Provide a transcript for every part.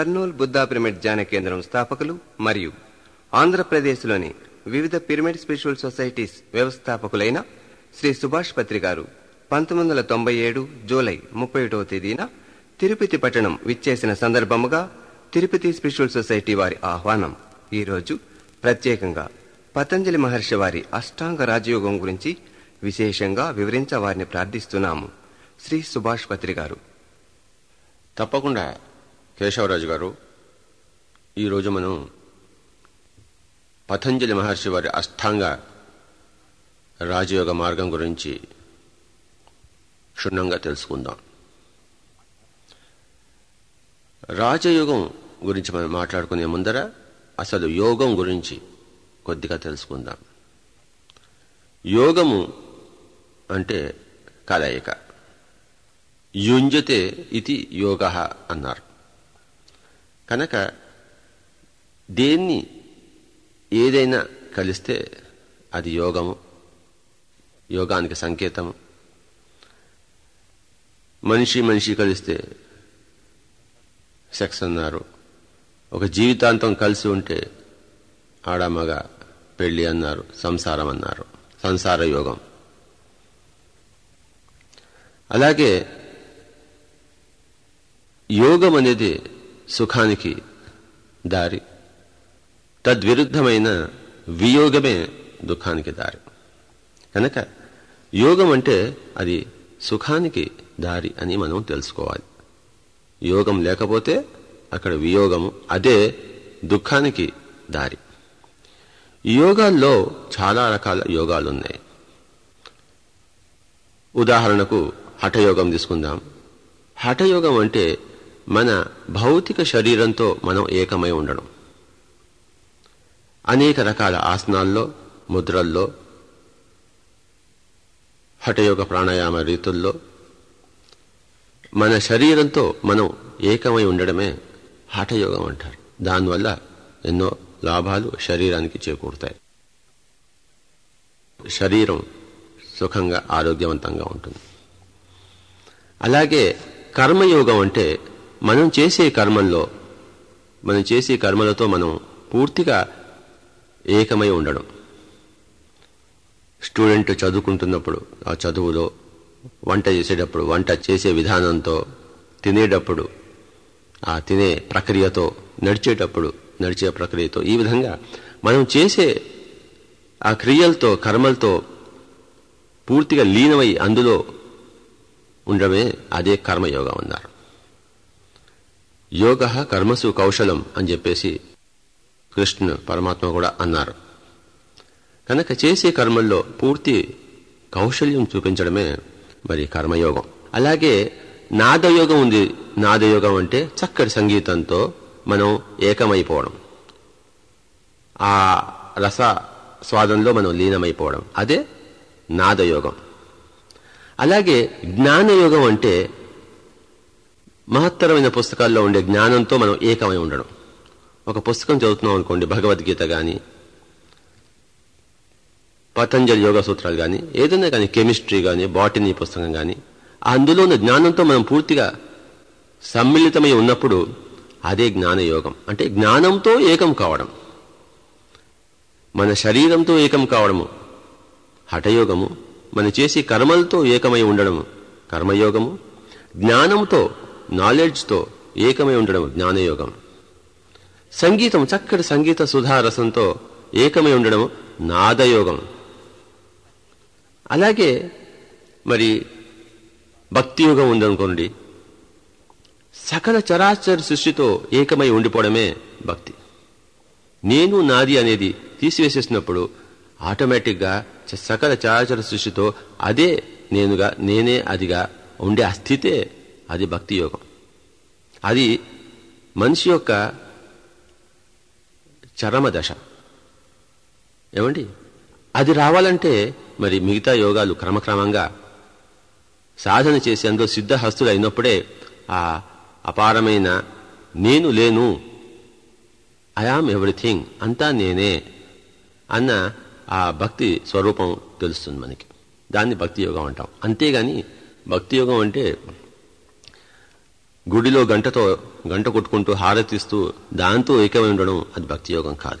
Kurnool Buddha pyramid ధ్యాన కేంద్రం స్థాపకులు మరియు ఆంధ్రప్రదేశ్లోని వివిధ పిరమిడ్ స్పిరిచువల్ సొసైటీస్ వ్యవస్థాపకులైన శ్రీ సుభాష్ పత్రి గారు పంతొమ్మిది వందల తొంభై ఏడు జూలై ముప్పై ఒకటవ తేదీన తిరుపతి పట్టణం విచ్చేసిన సందర్భముగా తిరుపతి స్పిరిచువల్ సొసైటీ వారి ఆహ్వానం. ఈరోజు ప్రత్యేకంగా పతంజలి మహర్షి వారి అష్టాంగ రాజయోగం గురించి విశేషంగా వివరించవారిని ప్రార్థిస్తున్నాము. శ్రీ సుభాష్ పత్రి గారు. తప్పకుండా కేశవరాజు గారు ఈరోజు మనం పతంజలి మహర్షి వారి అష్టాంగ రాజయోగ మార్గం గురించి క్షుణ్ణంగా తెలుసుకుందాం. రాజయోగం గురించి మనం మాట్లాడుకునే ముందర అసలు యోగం గురించి కొద్దిగా తెలుసుకుందాం. యోగము అంటే కలయిక. యుంజతే ఇది యోగ అన్నారు. కనుక దేన్ని ఏదైనా కలిస్తే అది యోగము యోగానికి సంకేతము. మనిషి మనిషి కలిస్తే సెక్స్ అన్నారు. ఒక జీవితాంతం కలిసి ఉంటే ఆడమగ పెళ్ళి అన్నారు సంసారం అన్నారు సంసార యోగం. అలాగే యోగం అనేది సుఖానికి దారి. తద్విరుద్ధమైన వియోగమే దుఃఖానికి దారి. కనుక యోగం అంటే అది సుఖానికి దారి అని మనం తెలుసుకోవాలి. యోగం లేకపోతే అక్కడ వియోగము అదే దుఃఖానికి దారి. యోగాల్లో చాలా రకాల యోగాలు ఉన్నాయి ఉదాహరణకు హఠయోగం తీసుకుందాం. హఠయోగం అంటే మన భౌతిక శరీరంతో మనం ఏకమై ఉండడం. అనేక రకాల ఆసనాల్లో ముద్రల్లో హఠయోగ ప్రాణాయామ రీతుల్లో మన శరీరంతో మనం ఏకమై ఉండడమే హఠయోగం అంటారు. దానివల్ల ఎన్నో లాభాలు శరీరానికి చేకూరుతాయి. శరీరం సుఖంగా ఆరోగ్యవంతంగా ఉంటుంది. అలాగే కర్మయోగం అంటే మనం చేసే కర్మంలో మనం చేసే కర్మలతో మనం పూర్తిగా ఏకమై ఉండడం. స్టూడెంట్ చదువుకుంటున్నప్పుడు ఆ చదువులో వంట చేసేటప్పుడు వంట చేసే విధానంతో తినేటప్పుడు ఆ తినే ప్రక్రియతో నడిచేటప్పుడు నడిచే ప్రక్రియతో ఈ విధంగా మనం చేసే ఆ క్రియలతో కర్మలతో పూర్తిగా లీనమై అందులో ఉండడమే అదే కర్మయోగం అన్నారు. యోగ కర్మసు కౌశలం అని చెప్పేసి కృష్ణ పరమాత్మ కూడా అన్నారు. కనుక చేసే కర్మల్లో పూర్తి కౌశల్యం చూపించడమే మరి కర్మయోగం. అలాగే నాదయోగం ఉంది. నాదయోగం అంటే చక్కటి సంగీతంతో మనం ఏకమైపోవడం. ఆ రస స్వాదంలో మనం లీనమైపోవడం. అదే నాదయోగం. అలాగే జ్ఞానయోగం అంటే మహత్తరమైన పుస్తకాల్లో ఉండే జ్ఞానంతో మనం ఏకమై ఉండడం. ఒక పుస్తకం చదువుతున్నాం అనుకోండి భగవద్గీత కానీ పతంజలి యోగ సూత్రాలు కానీ ఏదైనా కానీ కెమిస్ట్రీ కానీ బాటనీ పుస్తకం కానీ అందులో ఉన్న జ్ఞానంతో మనం పూర్తిగా సమ్మిళితమై ఉన్నప్పుడు అదే జ్ఞానయోగం. అంటే జ్ఞానంతో ఏకం కావడం. మన శరీరంతో ఏకం కావడము హఠయోగము మన చేసే కర్మలతో ఏకమై ఉండడము కర్మయోగము జ్ఞానంతో నాలెడ్జ్తో ఏకమై ఉండడం జ్ఞానయోగం. సంగీతం చక్కటి సంగీత సుధారసంతో ఏకమై ఉండడం నాదయోగం. అలాగే మరి భక్తి యోగం ఉందనుకోండి సకల చరాచర సృష్టితో ఏకమై ఉండిపోవడమే భక్తి. నేను నాది అనేది తీసివేసేసినప్పుడు ఆటోమేటిక్గా సకల చరాచర సృష్టితో అదే నేనుగా నేనే అదిగా ఉండే ఆ స్థితే అది భక్తి యోగం. అది మనిషి యొక్క చరమ దశ. ఏమండి? అది రావాలంటే మరి మిగతా యోగాలు క్రమక్రమంగా సాధన చేసి అందులో సిద్ధహస్తులు అయినప్పుడే ఆ అపారమైన నేను లేను ఐఆమ్ ఎవ్రీథింగ్ అంతా నేనే అన్న ఆ భక్తి స్వరూపం తెలుస్తుంది మనకి. దాన్ని భక్తి యోగం అంటాం. అంతేగాని భక్తి యోగం అంటే గుడిలో గంటతో గంట కొట్టుకుంటూ హారతిస్తూ దాంతో ఐక్యమై ఉండడం అది భక్తి యోగం కాదు.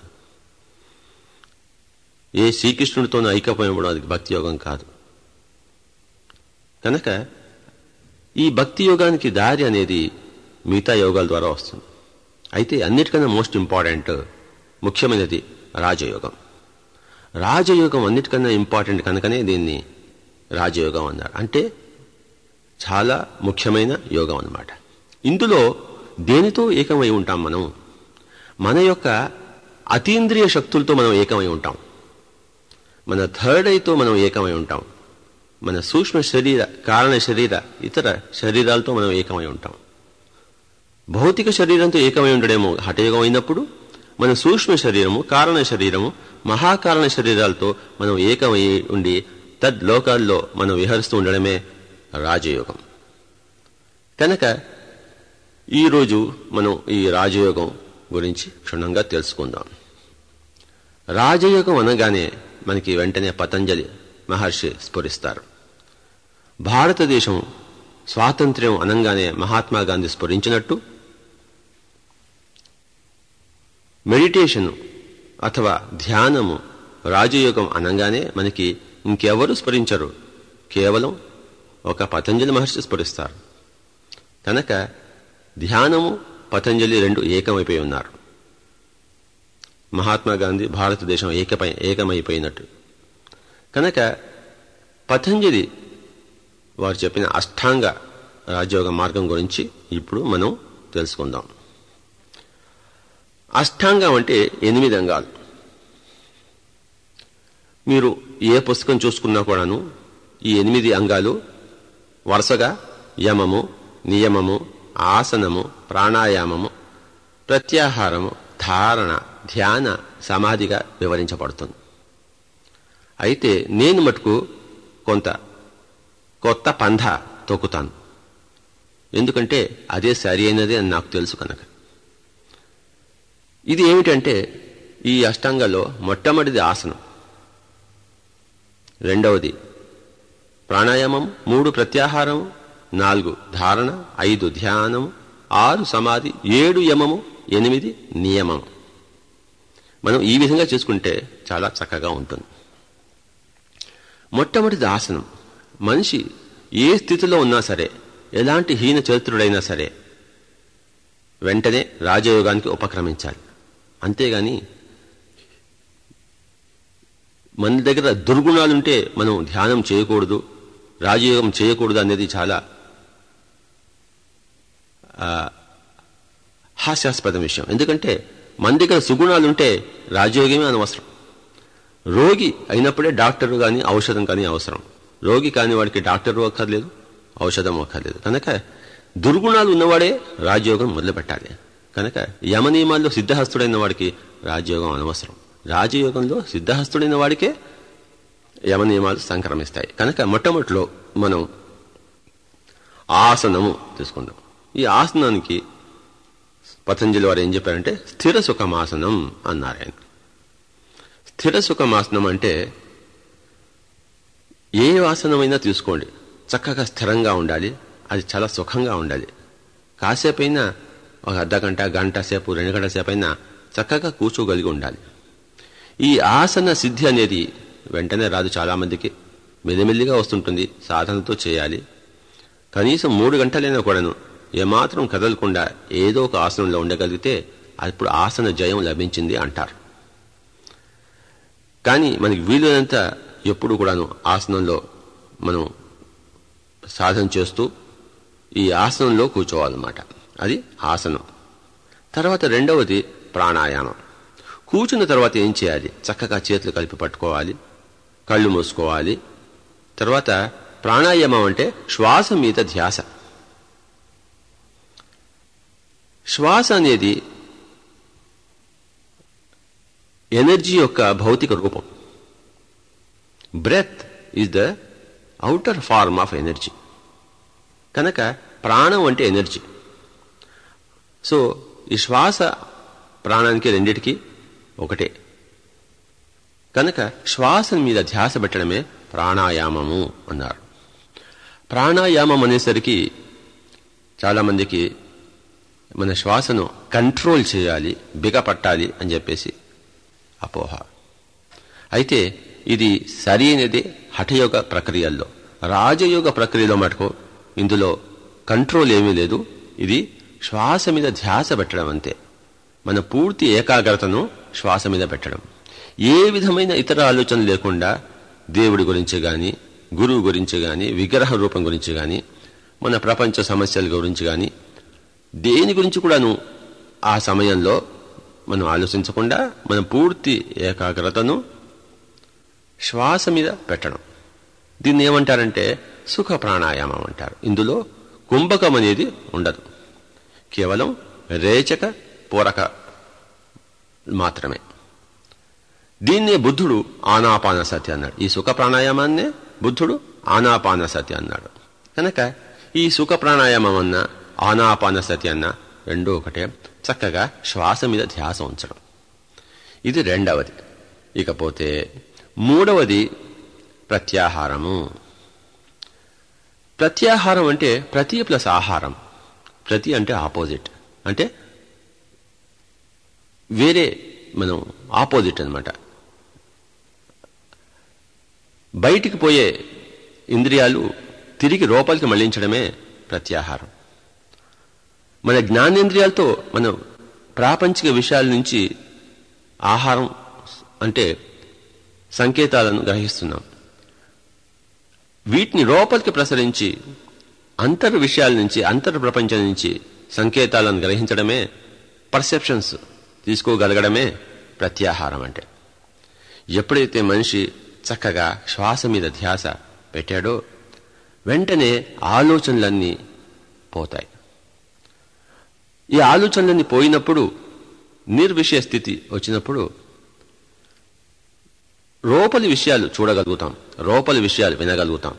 ఏ శ్రీకృష్ణుడితో ఐక్యమై ఉండడం అది భక్తి యోగం కాదు. కనుక ఈ భక్తి యోగానికి దారి అనేది మిగతా యోగాల ద్వారా వస్తుంది. అయితే అన్నిటికన్నా మోస్ట్ ఇంపార్టెంట్ ముఖ్యమైనది రాజయోగం. రాజయోగం అన్నిటికన్నా ఇంపార్టెంట్ కనుకనే దీన్ని రాజయోగం అన్నారు. అంటే చాలా ముఖ్యమైన యోగం అన్నమాట. ఇందులో దేనితో ఏకమై ఉంటాం మనం? మన యొక్క అతీంద్రియ శక్తులతో మనం ఏకమై ఉంటాం. మన థర్డ్ ఐతో మనం ఏకమై ఉంటాం. మన సూక్ష్మ శరీర కారణ శరీర ఇతర శరీరాలతో మనం ఏకమై ఉంటాం. భౌతిక శరీరంతో ఏకమై ఉండడేమో హఠయోగం అయినప్పుడు మన సూక్ష్మ శరీరము కారణ శరీరము మహాకారణ శరీరాలతో మనం ఏకమై ఉండి తద్ లోకాల్లో మనం విహరిస్తూ ఉండడమే రాజయోగం. కనుక ఈరోజు మనం ఈ రాజయోగం గురించి క్షుణ్ణంగా తెలుసుకుందాం. రాజయోగం అనగానే మనకి వెంటనే పతంజలి మహర్షి స్ఫురిస్తారు. భారతదేశం స్వాతంత్ర్యం అనంగానే మహాత్మా గాంధీ స్ఫురించినట్టు మెడిటేషన్ అథవా ధ్యానము రాజయోగం అనగానే మనకి ఇంకెవరు స్ఫురించరు. కేవలం ఒక పతంజలి మహర్షి స్ఫురిస్తారు. కనుక ధ్యానము పతంజలి రెండు ఏకమైపోయి ఉన్నారు. మహాత్మా గాంధీ భారతదేశం ఏకపై ఏకమైపోయినట్టు. కనుక పతంజలి వారు చెప్పిన అష్టాంగ రాజయోగ మార్గం గురించి ఇప్పుడు మనం తెలుసుకుందాం. అష్టాంగం అంటే ఎనిమిది అంగాలు. మీరు ఏ పుస్తకం చూసుకున్నా కూడాను ఈ ఎనిమిది అంగాలు వరుసగా యమము నియమము ఆసనము ప్రాణాయామము ప్రత్యాహారము ధారణ ధ్యాన సమాధిగా వివరించబడుతుంది. అయితే నేను మటుకు కొంత కొత్త పంధ తొక్కుతాను. ఎందుకంటే అదే సరి అయినది అని నాకు తెలుసు కనుక. ఇది ఏమిటంటే ఈ అష్టాంగంలో మొట్టమొదటిది ఆసనం. రెండవది ప్రాణాయామం మూడు ప్రత్యాహారం నాలుగు ధారణ ఐదు ధ్యానము ఆరు సమాధి ఏడు యమము ఎనిమిది నియమం మనం ఈ విధంగా చేసుకుంటే చాలా చక్కగా ఉంటుంది. మొట్టమొదటిది ఆసనం మనిషి ఏ స్థితిలో ఉన్నా సరే ఎలాంటి హీన చరిత్రుడైనా సరే వెంటనే రాజయోగానికి ఉపక్రమించాలి. అంతేగాని మన దగ్గర దుర్గుణాలుంటే మనం ధ్యానం చేయకూడదు రాజయోగం చేయకూడదు అనేది చాలా హాస్యాస్పద విషయం. ఎందుకంటే మన దగ్గర సుగుణాలుంటే రాజయోగమే అనవసరం. రోగి అయినప్పుడే డాక్టర్ కానీ ఔషధం కానీ అవసరం. రోగి కాని వాడికి డాక్టర్ అక్కర్లేదు ఔషధం అక్కర్లేదు కనుక దుర్గుణాలు ఉన్నవాడే రాజయోగం మొదలుపెట్టాలి. కనుక యమనియమాల్లో సిద్ధహస్తుడైన వాడికి రాజయోగం అనవసరం. రాజయోగంలో సిద్ధహస్తుడైన వాడికే యమ నియమాలు సంక్రమిస్తాయి. కనుక మొట్టమొదటిలో మనం ఆసనము తీసుకుందాం. ఈ ఆసనానికి పతంజలి వారు ఏం చెప్పారంటే స్థిర సుఖమాసనం అన్నారు ఆయన. స్థిర సుఖమాసనం అంటే ఏ ఆసనమైనా తీసుకోండి. చక్కగా స్థిరంగా ఉండాలి. అది చాలా సుఖంగా ఉండాలి. కాసేపు అయినా ఒక అర్ధ గంట గంట సేపు రెండు గంటల సేపు అయినా చక్కగా కూర్చోగలిగి ఉండాలి. ఈ ఆసన సిద్ధి అనేది వెంటనే రాదు చాలామందికి. మెల్లిమెల్లిగా వస్తుంటుంది సాధనతో చేయాలి. కనీసం మూడు గంటలైనా కూడాను ఏమాత్రం కదలకుండా ఏదో ఒక ఆసనంలో ఉండగలిగితే అప్పుడు ఆసన జయం లభించింది అంటారు. కానీ మనకి వీలైనంత ఎప్పుడు కూడాను ఆసనంలో మనం సాధన చేస్తూ ఈ ఆసనంలో కూర్చోవాలన్నమాట. అది ఆసనం. తర్వాత రెండవది ప్రాణాయామం. కూర్చున్న తర్వాత ఏం చేయాలి? చక్కగా చేతులు కలిపి పట్టుకోవాలి కళ్ళు మూసుకోవాలి. తర్వాత ప్రాణాయామం అంటే శ్వాస మీద ధ్యాస. శ్వాస అనేది ఎనర్జీ యొక్క భౌతిక రూపం. Breath is the outer form of energy కనుక ప్రాణం అంటే ఎనర్జీ. సో ఈ శ్వాస ప్రాణానికి రెండిటికి ఒకటే. కనుక శ్వాస మీద ధ్యాస పెట్టడమే ప్రాణాయామము అన్నారు. ప్రాణాయామం అనేసరికి చాలామందికి మన శ్వాసను కంట్రోల్ చేయాలి బిగపట్టాలి అని చెప్పేసి అపోహ. అయితే ఇది సరైనదే హఠయోగ ప్రక్రియల్లో. రాజయోగ ప్రక్రియలో మటుకు ఇందులో కంట్రోల్ ఏమీ లేదు. ఇది శ్వాస మీద ధ్యాస పెట్టడం అంతే. మన పూర్తి ఏకాగ్రతను శ్వాస మీద పెట్టడం. ఏ విధమైన ఇతర ఆలోచన లేకుండా దేవుడి గురించి కానీ గురువు గురించి కానీ విగ్రహ రూపం గురించి కానీ మన ప్రపంచ సమస్యల గురించి కానీ దేని గురించి కూడాను ఆ సమయంలో మనం ఆలోచించకుండా మన పూర్తి ఏకాగ్రతను శ్వాస మీద పెట్టడం. దీన్ని ఏమంటారంటే సుఖ ప్రాణాయామం అంటారు. ఇందులో కుంభకం అనేది ఉండదు. కేవలం రేచక పూరక మాత్రమే. దీన్నే బుద్ధుడు ఆనాపాన సతి అన్నాడు. ఈ సుఖ ప్రాణాయామాన్నే బుద్ధుడు ఆనాపాన సతి అన్నాడు. కనుక ఈ సుఖ ప్రాణాయామం అన్న ఆనాపాన సతి అన్న రెండూ ఒకటే చక్కగా శ్వాస మీద ధ్యాస ఉంచడం. ఇది రెండవది. ఇకపోతే మూడవది ప్రత్యాహారము. ప్రత్యాహారం అంటే ప్రతి ప్లస్ ఆహారం. ప్రతి అంటే ఆపోజిట్. అంటే వేరే మనం ఆపోజిట్ అనమాట బయటికి పోయే ఇంద్రియాలు తిరిగి లోపలికి మళ్ళించడమే ప్రత్యాహారం. మన జ్ఞానేంద్రియాలతో మనం ప్రాపంచిక విషయాల నుంచి ఆహారం అంటే సంకేతాలను గ్రహిస్తున్నాం. వీటిని లోపలికి ప్రసరించి అంతర్ విషయాల నుంచి అంతర్ ప్రపంచం నుంచి సంకేతాలను గ్రహించడమే పర్సెప్షన్స్ తీసుకోగలగడమే ప్రత్యాహారం అంటే. ఎప్పుడైతే మనిషి చక్కగా శ్వాస మీద ధ్యాస పెట్టాడో వెంటనే ఆలోచనలన్నీ పోతాయి. ఈ ఆలోచనలన్నీ పోయినప్పుడు నిర్విషయ స్థితి వచ్చినప్పుడు లోపలి విషయాలు చూడగలుగుతాం. లోపలి విషయాలు వినగలుగుతాం.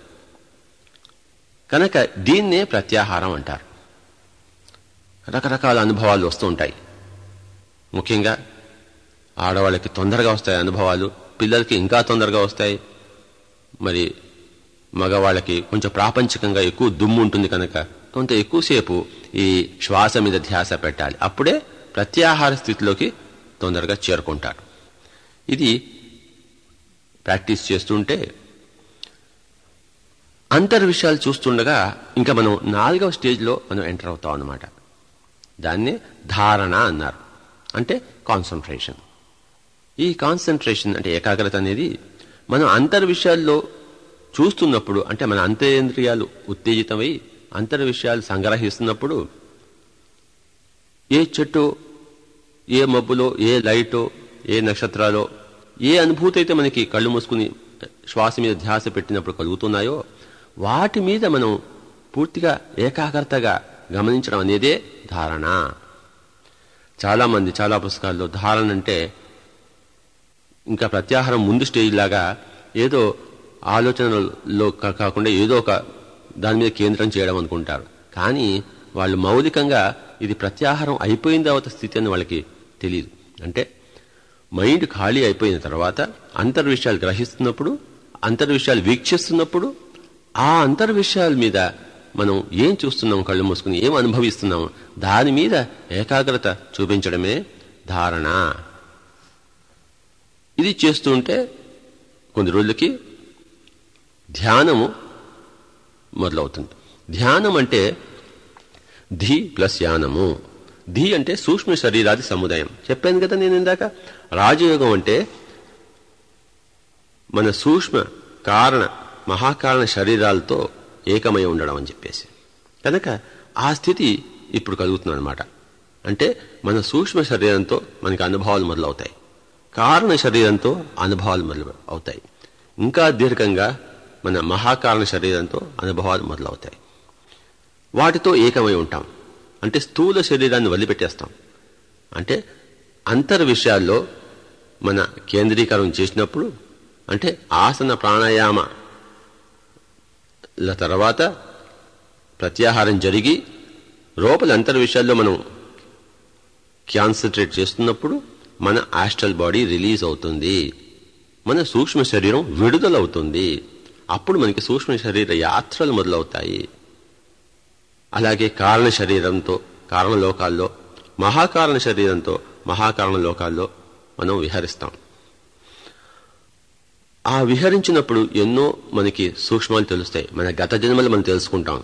కనుక దీన్నే ప్రత్యాహారం అంటారు. రకరకాల అనుభవాలు వస్తూ ఉంటాయి. ముఖ్యంగా ఆడవాళ్ళకి తొందరగా వస్తాయి అనుభవాలు పిల్లలకి ఇంకా తొందరగా వస్తాయి. మరి మగవాళ్ళకి కొంచెం ప్రాపంచికంగా ఎక్కువ దుమ్ము ఉంటుంది కనుక కొంత ఎక్కువసేపు ఈ శ్వాస మీద ధ్యాస పెట్టాలి. అప్పుడే ప్రత్యాహార స్థితిలోకి తొందరగా చేరుకుంటాడు. ఇది ప్రాక్టీస్ చేస్తుంటే అంతర్ విషయాలు చూస్తుండగా ఇంకా మనం నాలుగవ స్టేజ్లో మనం ఎంటర్ అవుతాం అన్నమాట. దాన్నే ధారణ అన్నారు. అంటే కాన్సన్ట్రేషన్. ఈ కాన్సన్ట్రేషన్ అంటే ఏకాగ్రత అనేది మనం అంతర్ విషయాల్లో చూస్తున్నప్పుడు అంటే మన అంతరేంద్రియాలు ఉత్తేజితమై అంతర్ విషయాలు సంగ్రహిస్తున్నప్పుడు ఏ చెట్టు ఏ మబ్బులో ఏ లైటో ఏ నక్షత్రాలో ఏ అనుభూతి అయితే మనకి కళ్ళు మూసుకుని శ్వాస మీద ధ్యాస పెట్టినప్పుడు కలుగుతున్నాయో వాటి మీద మనం పూర్తిగా ఏకాగ్రతగా గమనించడం అనేదే ధారణ. చాలామంది చాలా పుస్తకాల్లో ధారణ అంటే ఇంకా ప్రత్యాహారం ముందు స్టేజ్ లాగా ఏదో ఆలోచనలో కా- కాకుండా ఏదో ఒక దాని మీద కేంద్రం చేయడం అనుకుంటారు. కానీ వాళ్ళు మౌలికంగా ఇది ప్రత్యాహారం అయిపోయిన తర్వాత స్థితి అని వాళ్ళకి తెలియదు అంటే మైండ్ ఖాళీ అయిపోయిన తర్వాత అంతర్ విషయాలు గ్రహిస్తున్నప్పుడు అంతర్ విషయాలు వీక్షిస్తున్నప్పుడు ఆ అంతర్విషయాల మీద మనం ఏం చూస్తున్నాం కళ్ళు మూసుకుని ఏం అనుభవిస్తున్నాం దాని మీద ఏకాగ్రత చూపించడమే ధారణ. ఇది చేస్తుంటే కొన్ని రోజులకి ధ్యానము మొదలవుతుంది. ధ్యానం అంటే ధి ప్లస్ యానము. ధి అంటే సూక్ష్మ శరీరాది సముదాయం. చెప్పాను కదా నేను ఇందాక? రాజయోగం అంటే మన సూక్ష్మ కారణ మహాకారణ శరీరాలతో ఏకమై ఉండడం అని చెప్పేసి. కనుక ఆ స్థితి ఇప్పుడు కలుగుతుంది అనమాట అంటే మన సూక్ష్మ శరీరంతో మనకి అనుభవాలు మొదలవుతాయి. కారణ శరీరంతో అనుభవాలు మొదలు అవుతాయి. ఇంకా దీర్ఘంగా మన మహాకారణ శరీరంతో అనుభవాలు మొదలవుతాయి. వాటితో ఏకమై ఉంటాం. అంటే స్థూల శరీరాన్ని వదిలిపెట్టేస్తాం. అంటే అంతర్ విషయాల్లో మన కేంద్రీకరణ చేసినప్పుడు అంటే ఆసన ప్రాణాయామ తర్వాత ప్రత్యాహారం జరిగి లోపల అంతర్ విషయాల్లో మనం కాన్సన్ట్రేట్ చేస్తున్నప్పుడు మన ఆస్ట్రల్ బాడీ రిలీజ్ అవుతుంది. మన సూక్ష్మ శరీరం విడుదలవుతుంది. అప్పుడు మనకి సూక్ష్మ శరీర యాత్రలు మొదలవుతాయి. అలాగే కారణ శరీరంతో కారణలోకాల్లో మహాకారణ శరీరంతో మహాకారణ లోకాల్లో మనం విహరిస్తాం. ఆ విహరించినప్పుడు ఎన్నో మనకి సూక్ష్మాలు తెలుస్తాయి. మన గత జన్మలు మనం తెలుసుకుంటాం.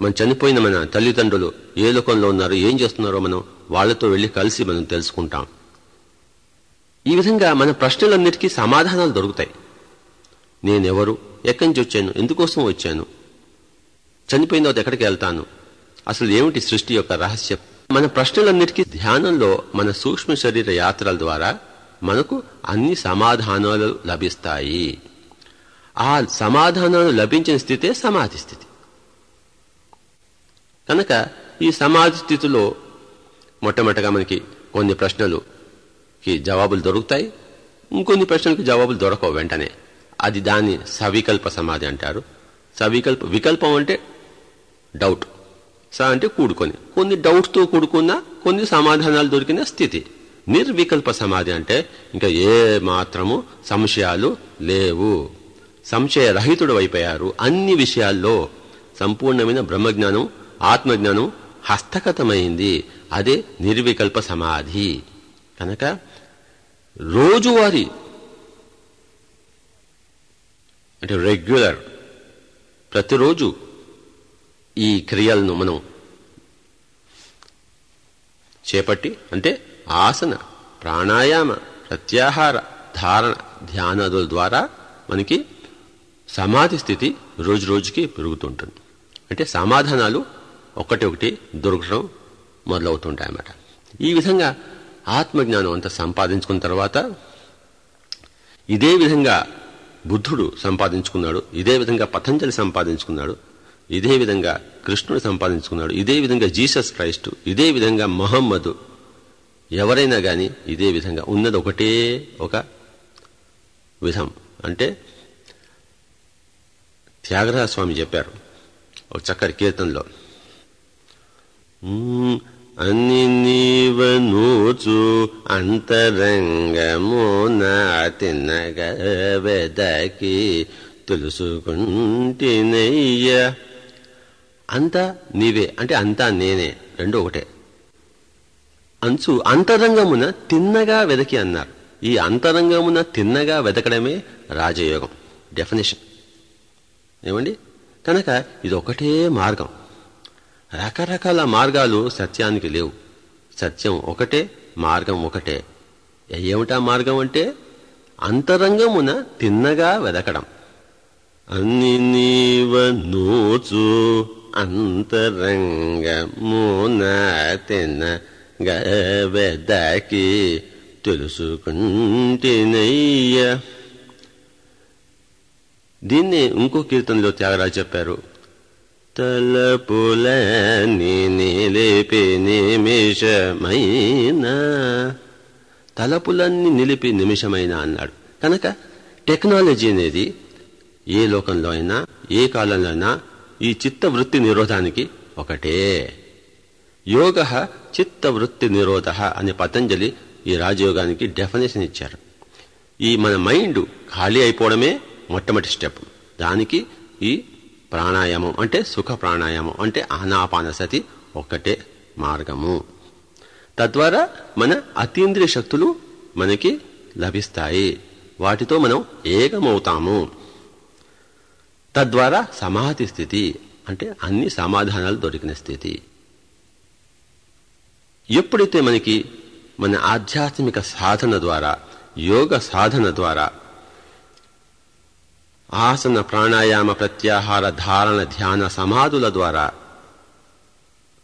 మన చనిపోయిన మన తల్లిదండ్రులు ఏ లోకంలో ఉన్నారో ఏం చేస్తున్నారో మనం వాళ్ళతో వెళ్ళి కలిసి మనం తెలుసుకుంటాం. ఈ విధంగా మన ప్రశ్నలన్నిటికీ సమాధానాలు దొరుకుతాయి. నేనెవరు? ఎక్కడి నుంచి వచ్చాను? ఎందుకోసం వచ్చాను? చనిపోయిన తర్వాత ఎక్కడికి వెళ్తాను? అసలు ఏమిటి సృష్టి యొక్క రహస్యం? మన ప్రశ్నలన్నిటికీ ధ్యానంలో మన సూక్ష్మ శరీర యాత్రల ద్వారా మనకు అన్ని సమాధానాలు లభిస్తాయి. ఆ సమాధానాలు లభించిన స్థితే సమాధి స్థితి. కనుక ఈ సమాధి స్థితిలో మొట్టమొదటగా మనకి కొన్ని ప్రశ్నలుకి జవాబులు దొరుకుతాయి. ఇంకొన్ని ప్రశ్నలకు జవాబులు దొరకవు వెంటనే. అది దాన్ని సవికల్ప సమాధి అంటారు. సవికల్ప వికల్పం అంటే డౌట్ స అంటే కూడుకొని. కొన్ని డౌట్స్తో కూడుకున్న కొన్ని సమాధానాలు దొరికిన స్థితి. నిర్వికల్ప సమాధి అంటే ఇంకా ఏ మాత్రము సంశయాలు లేవు. సంశయరహితుడు అయిపోయారు. అన్ని విషయాల్లో సంపూర్ణమైన బ్రహ్మజ్ఞానం ఆత్మజ్ఞానం హస్తగతమైంది. అదే నిర్వికల్ప సమాధి. కనుక రోజువారీ అంటే రెగ్యులర్ ప్రతిరోజు ఈ క్రియలను మనం చేపట్టి అంటే ఆసన ప్రాణాయామ ప్రత్యాహార ధారణ ధ్యానాదుల ద్వారా మనకి సమాధి స్థితి రోజు రోజుకి పెరుగుతుంటుంది. అంటే సమాధానాలు ఒకటి ఒకటి దొరకడం మొదలవుతుంటాయి అన్నమాట. ఈ విధంగా ఆత్మజ్ఞానం అంతా సంపాదించుకున్న తర్వాత ఇదే విధంగా బుద్ధుడు సంపాదించుకున్నాడు ఇదే విధంగా పతంజలి సంపాదించుకున్నాడు ఇదే విధంగా కృష్ణుడు సంపాదించుకున్నాడు ఇదే విధంగా జీసస్ క్రైస్టు ఇదే విధంగా మొహమ్మదు. ఎవరైనా కానీ ఇదే విధంగా ఉన్నది ఒకటే ఒక విధం. అంటే త్యాగరాజ స్వామి చెప్పారు ఒక చక్కటి కీర్తనలో. అన్ని నీవనూచు అంతరంగమున తిన్నగ వెదకి తెలుసుకుంటేనయ్య. అంతా నీవే అంటే అంతా నేనే రెండు ఒకటే. అంచు అంతరంగమున తిన్నగా వెదకి అన్నారు. ఈ అంతరంగమున తిన్నగా వెతకడమే రాజయోగం. డెఫినేషన్ ఏమండి? కనుక ఇది ఒకటే మార్గం. రకరకాల మార్గాలు సత్యానికి లేవు. సత్యం ఒకటే మార్గం ఒకటే. ఏమిటా మార్గం అంటే? అంతరంగమున తిన్నగా వెదకడం. అన్ని నీవ నోచు అంతరంగమున తిన్న వెదకి తెలుసుకుంటేనయ్య. దీన్ని ఇంకో కీర్తనలో త్యాగరాజు చెప్పారు. తలపులని నిలిపి నిమిషమైన. తలపులన్నీ నిలిపి నిమిషమైన అన్నాడు. కనుక టెక్నాలజీ అనేది ఏ లోకంలో అయినా ఏ కాలంలో అయినా ఈ చిత్తవృత్తి నిరోధానికి ఒకటే. యోగ చిత్తవృత్తి నిరోధ అనే పతంజలి ఈ రాజయోగానికి డెఫినేషన్ ఇచ్చారు. ఈ మన మైండ్ ఖాళీ అయిపోవడమే మొట్టమొదటి స్టెప్ దానికి ఈ ప్రాణాయామం అంటే సుఖ ప్రాణాయామం అంటే ఆనాపానసతి ఒక్కటే మార్గము. తద్వారా మన అతీంద్రియ శక్తులు మనకి లభిస్తాయి. వాటితో మనం ఏకమవుతాము. తద్వారా సమాధి స్థితి అంటే అన్ని సమాధానాలు దొరికిన స్థితి. ఎప్పుడైతే మనకి మన ఆధ్యాత్మిక సాధన ద్వారా యోగ సాధన ద్వారా ఆసన ప్రాణాయామ ప్రత్యాహార ధారణ ధ్యాన సమాధుల ద్వారా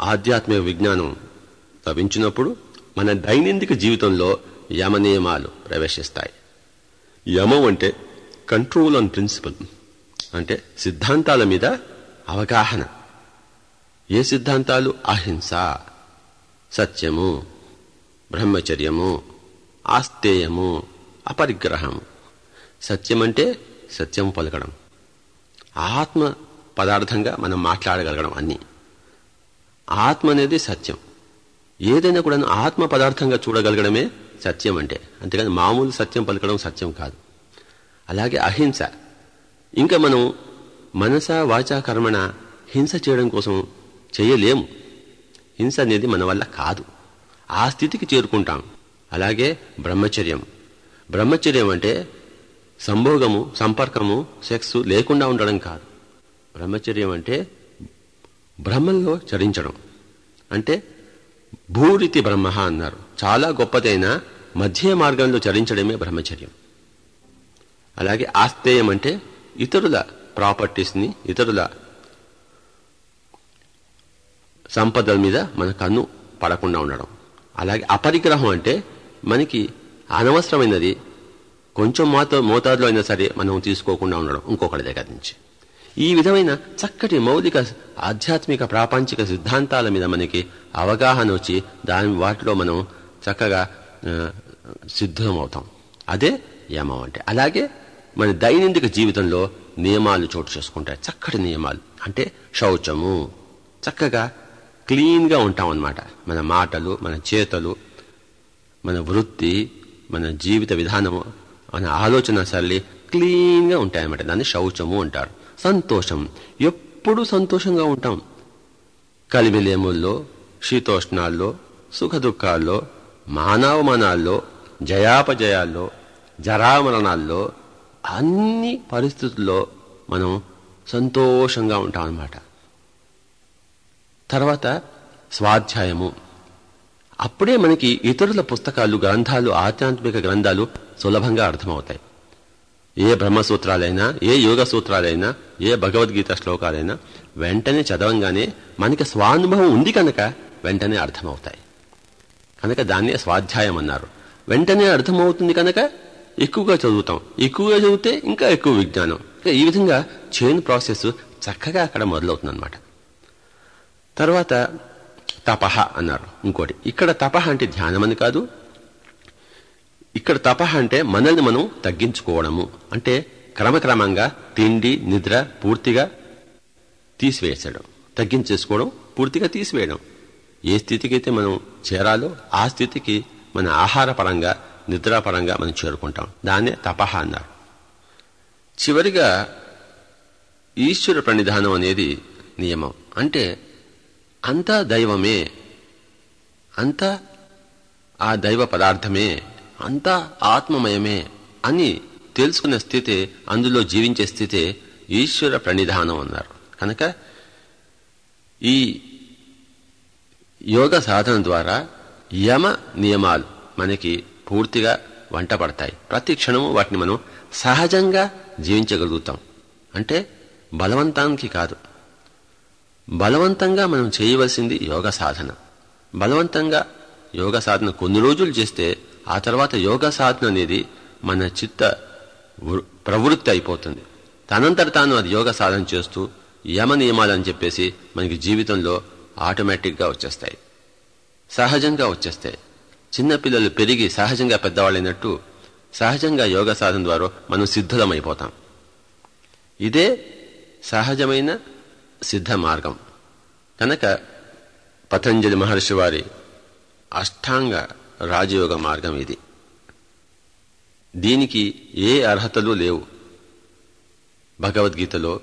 ఆధ్యాత్మిక విజ్ఞానం లభించినప్పుడు మన దైనందిక జీవితంలో యమ నియమాలు ప్రవేశిస్తాయి. యమం అంటే కంట్రోల్ ఆన్ ప్రిన్సిపల్ అంటే సిద్ధాంతాల మీద అవగాహన. ఏ సిద్ధాంతాలు? అహింస సత్యము బ్రహ్మచర్యము ఆస్తేయము అపరిగ్రహము. సత్యం అంటే సత్యం పలకడం. ఆత్మ పదార్థంగా మనం మాట్లాడగలగడం అన్నీ. ఆత్మ అనేది సత్యం. ఏదైనా కూడా ఆత్మ పదార్థంగా చూడగలగడమే సత్యం అంటే. అంతేకాని మామూలు సత్యం పలకడం సత్యం కాదు. అలాగే అహింస. ఇంకా మనం మనస వాచ కర్మణ హింస చేయడం కోసం చేయలేము. హింస అనేది మన వల్ల కాదు. ఆ స్థితికి చేరుకుంటాం. అలాగే బ్రహ్మచర్యం. బ్రహ్మచర్యం అంటే సంభోగము సంపర్కము సెక్స్ లేకుండా ఉండడం కాదు. బ్రహ్మచర్యం అంటే బ్రహ్మంలో చరించడం. అంటే భూరితి బ్రహ్మ అన్నారు. చాలా గొప్పదైన మధ్య మార్గంలో చరించడమే బ్రహ్మచర్యం. అలాగే ఆస్తేయం అంటే ఇతరుల ప్రాపర్టీస్ని ఇతరుల సంపదల మీద మన కన్ను పడకుండా ఉండడం. అలాగే అపరిగ్రహం అంటే మనకి అనవసరమైనది కొంచెం మాతో మోతాదులో అయినా సరే మనం తీసుకోకుండా ఉండడం ఇంకొకటి దగ్గర నుంచి. ఈ విధమైన చక్కటి మౌలిక ఆధ్యాత్మిక ప్రాపంచిక సిద్ధాంతాల మీద మనకి అవగాహన వచ్చి దాని వాటిలో మనం చక్కగా సిద్ధమవుతాం. అదే యమం అంటే. అలాగే మన దైనందిక జీవితంలో నియమాలు చోటు చేసుకుంటాయి. చక్కటి నియమాలు. అంటే శౌచము. చక్కగా క్లీన్గా ఉంటాం అన్నమాట మన మాటలు మన చేతలు మన వృత్తి మన జీవిత విధానము. అనే ఆలోచన సరళి క్లీన్గా ఉంటాయన్నమాట. దాన్ని శౌచము అంటారు. సంతోషం. ఎప్పుడూ సంతోషంగా ఉంటాం. కలిమిలేముల్లో శీతోష్ణాల్లో సుఖ దుఃఖాల్లో మానవమానాల్లో జయాపజయాల్లో జరామరణాల్లో అన్ని పరిస్థితుల్లో మనం సంతోషంగా ఉంటాం అన్నమాట తర్వాత స్వాధ్యాయము. అప్పుడే మనకి ఇతరుల పుస్తకాలు గ్రంథాలు ఆధ్యాత్మిక గ్రంథాలు సులభంగా అర్థమవుతాయి. ఏ బ్రహ్మసూత్రాలైనా ఏ యోగ సూత్రాలైనా ఏ భగవద్గీత శ్లోకాలైనా వెంటనే చదవంగానే మనకి స్వానుభవం ఉంది కనుక వెంటనే అర్థమవుతాయి. కనుక దాన్నే స్వాధ్యాయం అన్నారు. వెంటనే అర్థమవుతుంది కనుక ఎక్కువగా చదువుతాం. ఎక్కువగా చదివితే ఇంకా ఎక్కువ విజ్ఞానం. ఈ విధంగా చైన్ ప్రాసెస్ చక్కగా అక్కడ మొదలవుతుంది అనమాట తర్వాత తపహ అన్నారు. ఇంకోటి ఇక్కడ తపహ అంటే ధ్యానం అని కాదు. ఇక్కడ తపహ అంటే మనల్ని మనం తగ్గించుకోవడము. అంటే క్రమక్రమంగా తిండి నిద్ర పూర్తిగా తీసివేసడం తగ్గించేసుకోవడం పూర్తిగా తీసివేయడం. ఏ స్థితికి అయితే మనం చేరాలో ఆ స్థితికి మన ఆహారపరంగా నిద్రాపరంగా మనం చేరుకుంటాం. దాన్నే తపహ అన్నారు. చివరిగా ఈశ్వర ప్రణిధానం అనేది నియమం. అంటే అంతా దైవమే. అంతా ఆ దైవ పదార్థమే. అంతా ఆత్మమయమే అని తెలుసుకునే స్థితి అందులో జీవించే స్థితి ఈశ్వర ప్రణిధానం అన్నారు. కనుక ఈ యోగ సాధన ద్వారా యమ నియమాలు మనకి పూర్తిగా వంట పడతాయి ప్రతి క్షణము వాటిని మనం సహజంగా జీవించగలుగుతాం. అంటే బలవంతానికి కాదు. బలవంతంగా మనం చేయవలసింది యోగ సాధన. బలవంతంగా యోగ సాధన కొన్ని రోజులు చేస్తే ఆ తర్వాత యోగ సాధన అనేది మన చిత్త ప్రవృత్తి అయిపోతుంది. తనంతట తాను అది యోగ సాధన చేస్తూ యమ నియమాలు అని చెప్పేసి మనకి జీవితంలో ఆటోమేటిక్గా వచ్చేస్తాయి. సహజంగా వచ్చేస్తాయి. చిన్నపిల్లలు పెరిగి సహజంగా పెద్దవాళ్ళైనట్టు సహజంగా యోగ సాధన ద్వారా మనం సిద్ధులమైపోతాం ఇదే సహజమైన సిద్ధ మార్గం. కనుక పతంజలి మహర్షి వారి అష్టాంగ రాజయోగ మార్గం ఇది. దీనికి ఏ అర్హతలు లేవు. భగవద్గీతలో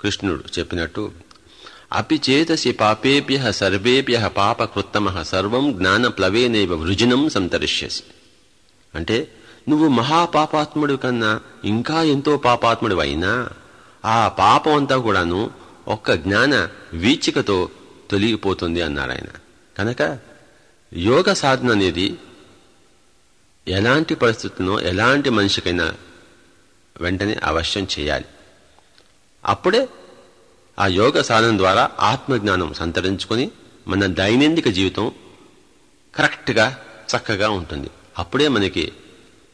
కృష్ణుడు చెప్పినట్టు అపి చేతసి పాపేభ్య సర్వేభ్య పాపకృత్తమ సర్వం జ్ఞాన ప్లవేనైవ వృజినం సంతరిష్యసి. అంటే నువ్వు మహాపాపాత్ముడు కన్నా ఇంకా ఎంతో పాపాత్ముడు అయినా ఆ పాపం అంతా కూడాను ఒక్క జ్ఞాన వీచికతో తొలగిపోతుంది అన్నారాయన కనుక యోగ సాధన అనేది ఎలాంటి పరిస్థితులను ఎలాంటి మనిషికైనా వెంటనే అవశ్యం చేయాలి. అప్పుడే ఆ యోగ సాధన ద్వారా ఆత్మజ్ఞానం సంతరించుకొని మన దైనందిక జీవితం కరెక్ట్గా చక్కగా ఉంటుంది. అప్పుడే మనకి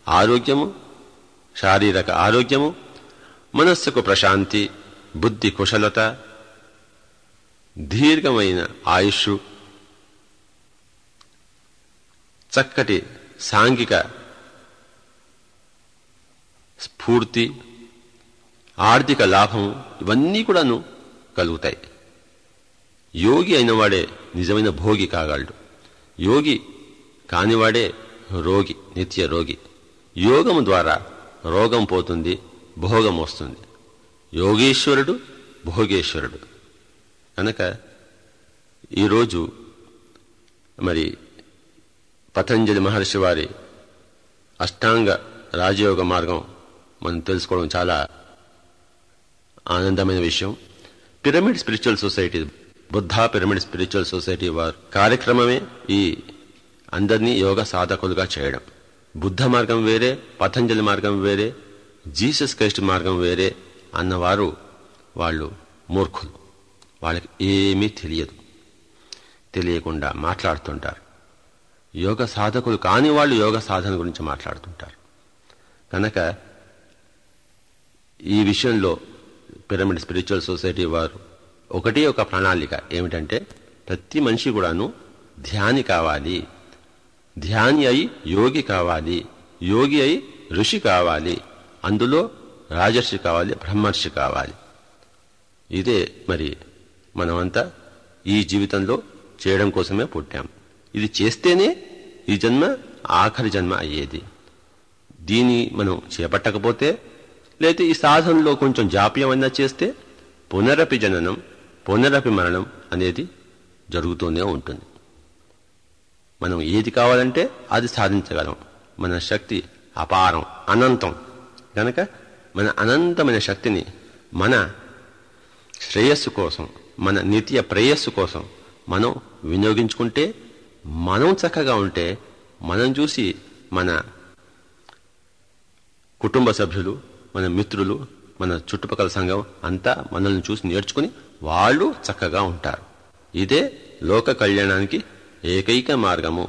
ఆరోగ్యము శారీరక ఆరోగ్యము మనస్సుకు ప్రశాంతి బుద్ధి కుశలత దీర్ఘమైన ఆయుష్ చక్కటి సాంఘిక స్ఫూర్తి ఆర్థిక లాభం ఇవన్నీ కూడాను కలుగుతాయి. యోగి అయినవాడే నిజమైన భోగి కాగలడు. యోగి కానివాడే రోగి నిత్య రోగి. యోగము ద్వారా రోగం పోతుంది భోగం వస్తుంది. యోగేశ్వరుడు భోగేశ్వరుడు. కనుక ఈరోజు మరి పతంజలి మహర్షి వారి అష్టాంగ రాజయోగ మార్గం మనం తెలుసుకోవడం చాలా ఆనందమైన విషయం. Pyramid spiritual society Buddha pyramid spiritual society వారి కార్యక్రమమే ఈ అందరినీ యోగ సాధకులుగా చేయడం. బుద్ధ మార్గం వేరే పతంజలి మార్గం వేరే జీసస్ క్రైస్ట్ మార్గం వేరే అన్నవారు వాళ్ళు మూర్ఖులు. వాళ్ళకి ఏమీ తెలియదు. తెలియకుండా మాట్లాడుతుంటారు. యోగ సాధకులు కాని వాళ్ళు యోగ సాధన గురించి మాట్లాడుతుంటారు. కనుక ఈ విషయంలో పిరమిడ్ స్పిరిచువల్ సొసైటీ వారు ఒకటే ఒక ప్రణాళిక ఏమిటంటే ప్రతి మనిషి కూడాను ధ్యాని కావాలి. ధ్యాని అయి యోగి కావాలి. యోగి అయి ఋషి కావాలి. అందులో రాజర్షి కావాలి బ్రహ్మర్షి కావాలి. ఇదే మరి మనమంతా ఈ జీవితంలో చేయడం కోసమే పుట్టాం. ఇది చేస్తేనే ఈ జన్మ ఆఖరి జన్మ అయ్యేది. దీన్ని మనం చేపట్టకపోతే లేకపోతే ఈ సాధనలో కొంచెం జాప్యం అయినా చేస్తే పునరపి జననం పునరపి మరణం అనేది జరుగుతూనే ఉంటుంది. మనం ఏది కావాలంటే అది సాధించగలం. మన శక్తి అపారం అనంతం. కనుక మన అనంతమైన శక్తిని మన శ్రేయస్సు కోసం మన నిత్య ప్రేయస్సు కోసం మనం వినియోగించుకుంటే మనం చక్కగా ఉంటే మనం చూసి మన కుటుంబ సభ్యులు మన మిత్రులు మన చుట్టుపక్కల సంఘం అంతా మనల్ని చూసి నేర్చుకుని వాళ్ళు చక్కగా ఉంటారు. ఇదే లోక కళ్యాణానికి ఏకైక మార్గము.